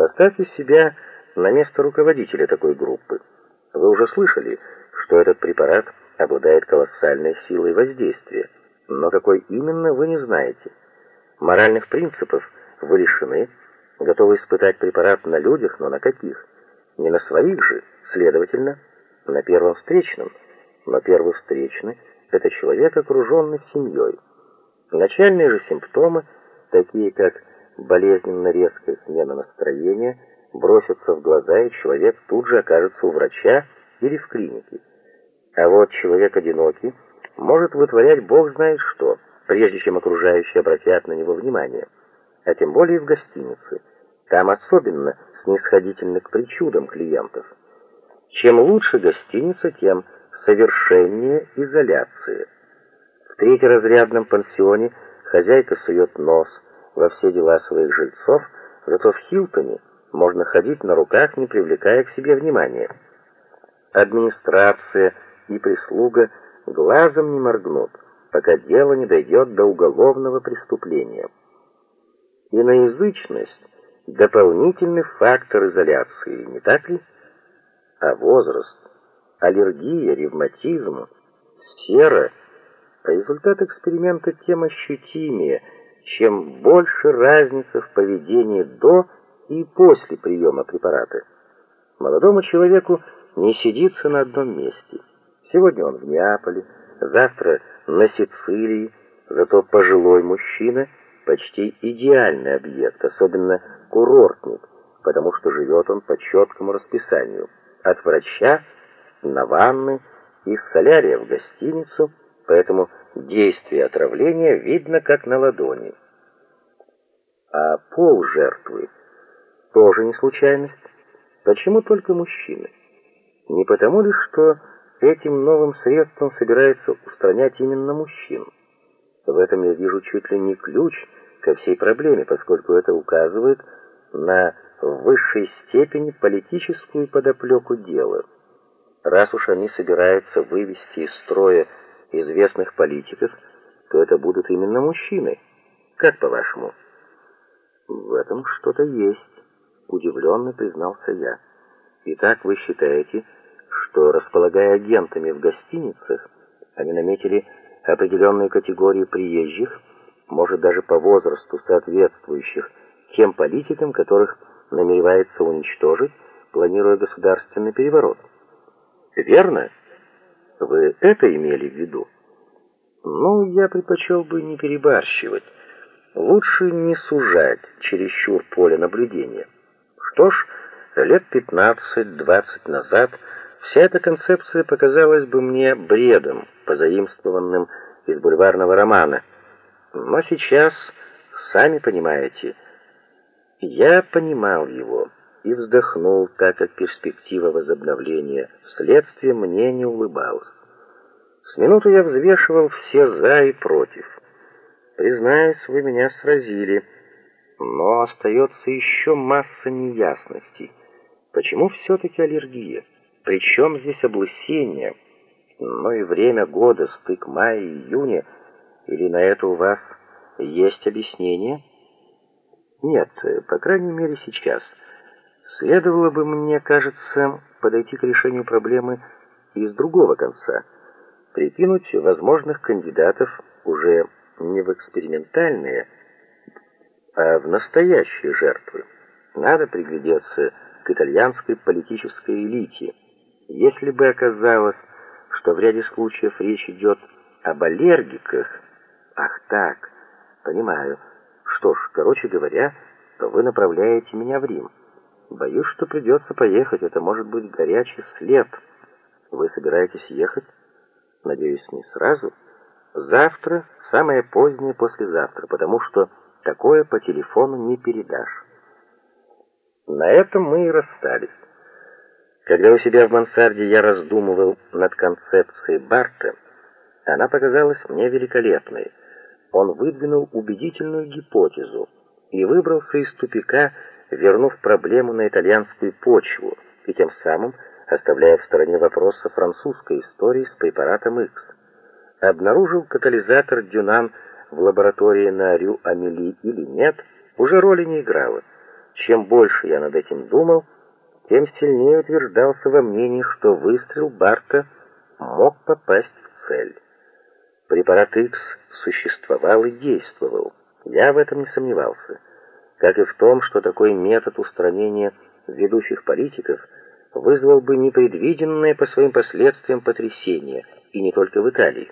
Поставьте себя на место руководителя такой группы. Вы уже слышали, что этот препарат обладает колоссальной силой воздействия, но какой именно вы не знаете. Моральных принципов вы лишены, готовы испытать препарат на людях, но на каких? Не на своих же, следовательно, на первом встречном. Но первый встречный – это человек, окруженный семьей. Начальные же симптомы, такие как болезненно резкая смена настроения, бросятся в глаза, и человек тут же окажется у врача или в клинике. А вот человек одинокий может вытворять бог знает что, прежде чем окружающие обратят на него внимание. А тем более в гостинице. Там особенно снисходительны к причудам клиентов. Чем лучше гостиница, тем совершеннее изоляция. В третьеразрядном пансионе хозяйка сует нос во все дела своих жильцов, зато в Хилтоне можно ходить на руках, не привлекая к себе внимания. Администрация и прислуга глазом не моргнут, пока дело не дойдет до уголовного преступления. Иноязычность — дополнительный фактор изоляции, не так ли? А возраст, аллергия, ревматизм, сера — результат эксперимента тем ощутимее, чем больше разница в поведении до и после приема препарата. Молодому человеку не сидится на одном месте. Сегодня он в Неаполе, завтра на Сицилии, зато пожилой мужчина почти идеальный объект, особенно курортник, потому что живет он по четкому расписанию. От врача на ванны, из солярия в гостиницу, поэтому действие отравления видно как на ладони. А пол жертвы тоже не случайность. Почему только мужчины? Не потому ли, что этим новым средством собирается устранять именно мужчин? В этом я вижу чуть ли не ключ ко всей проблеме, поскольку это указывает на в высшей степени политическую подоплеку дела. Раз уж они собираются вывести из строя известных политиков, то это будут именно мужчины. Как по-вашему? В этом что-то есть, удивленно признался я. Итак, вы считаете, что располагая агентами в гостиницах, они наметили определенные категории приезжих, может даже по возрасту соответствующих тем политикам, которых намеревается уничтожить, планируя государственный переворот. Верно? Вы это имели в виду? Ну, я предпочел бы не перебарщивать. Лучше не сужать чересчур поле наблюдения. Что ж, лет 15-20 назад вся эта концепция показалась бы мне бредом, позаимствованным из бульварного романа. Но сейчас, сами понимаете, я понимал его и вздохнул, так как перспектива возобновления следствия мне не улыбалась. С минуту я взвешивал все «за» и «против». Признаюсь, вы меня сразили, но остается еще масса неясностей. Почему все-таки аллергия? Причем здесь облысение? Но и время года, стык мая и июня. Или на это у вас есть объяснение? Нет, по крайней мере сейчас. Следовало бы, мне кажется, подойти к решению проблемы из другого конца. Прикинуть возможных кандидатов уже не в экспериментальные, а в настоящие жертвы. Надо приглядеться к итальянской политической элите. Если бы оказалось, что в ряде случаев речь идет об аллергиках, ах так, понимаю. Что ж, короче говоря, вы направляете меня в Рим. Боюсь, что придется поехать, это может быть горячий след. Вы собираетесь ехать? Надеюсь, не сразу. Завтра, самое позднее послезавтра, потому что такое по телефону не передашь. На этом мы и расстались. Когда у себя в мансарде я раздумывал над концепцией Барта, она показалась мне великолепной. Он выдвинул убедительную гипотезу и выбрался из тупика, вернув проблему на итальянскую почву и тем самым оставляя в стороне вопрос о французской истории с препаратом X. Обнаружил катализатор Дюнан в лаборатории на Рю-Амели или нет, уже роли не играло. чем больше я над этим думал, тем сильнее утверждался во мнении, что выстрел Барта мог попасть в цель. Препарат X существовал и действовал. Я в этом не сомневался. Как и в том, что такой метод устранения ведущих политиков вызвал бы непредвиденное по своим последствиям потрясение, и не только в Италии.